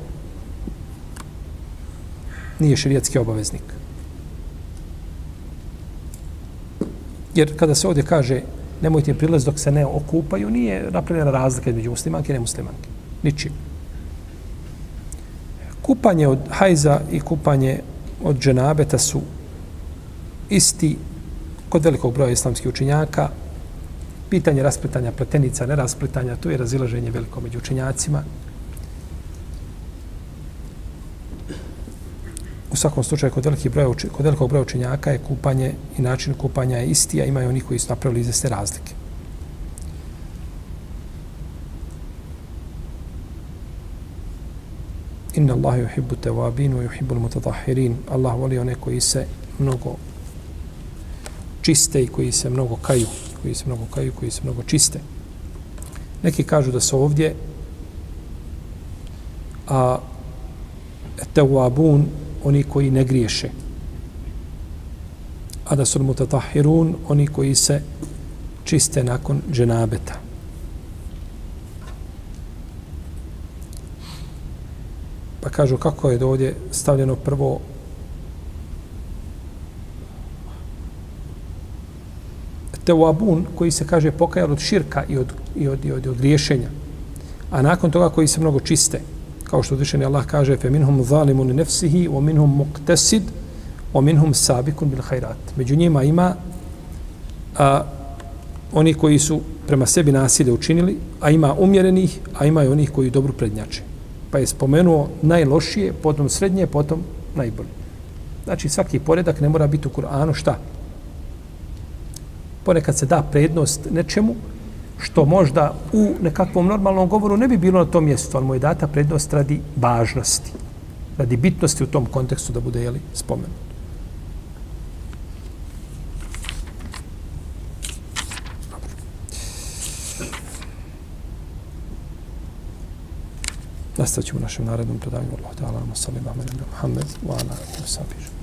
nije širijetski obaveznik. Jer kada se ovdje kaže nemojte prilaz dok se ne okupaju, nije napravljena razlika između muslimanke i nemuslimanke. Ničim. Kupanje od hajza i kupanje od dženabeta su isti kod velikog broja islamskih učinjaka. Pitanje rasplitanja pletenica, nerasplitanja, to je razilaženje veliko među učinjacima. Svakom slučaju, kod, velikih broja, kod velikog broja učenjaka je kupanje i način kupanja je isti, a imaju oni koji su napravili izveste razlike. Inna Allahi yuhibbu tawabin wa yuhibbu al-mutatahirin. Allah voli one koji se mnogo čiste i koji se mnogo kaju, koji se mnogo kaju, koji se mnogo čiste. Neki kažu da su ovdje a tawabun oni koji ne griješe. A da su mutatahirun oni koji se čiste nakon dženabeta. Pa kažu kako je ovdje stavljeno prvo Tewabun koji se kaže pokajal od širka i od, i od, i od, i od griješenja. A nakon toga koji se mnogo čiste kao što uzvišeni Allah kaže fe minhum zalimun nafsihi wa minhum muqtasid wa minhum sabiqun bil khairat. Među njima ima a, oni koji su prema sebi nasilje učinili a ima umjerenih a ima i onih koji dobro prednjače. Pa je spomenuo najlošije potom srednje potom najbolje. Znači svaki poredak ne mora biti u Kur'anu. Šta? Ponekad se da prednost nečemu što možda u nekakvom normalnom govoru ne bi bilo na tom mjestu, ali mu je data prednost radi važnosti, radi bitnosti u tom kontekstu da bude jeli, spomenut. Nastavit ćemo u našem narednom predavanju. Allah ta'ala, sallallahu alaihi wa sallam, Muhammed, wa ala, wa sallam.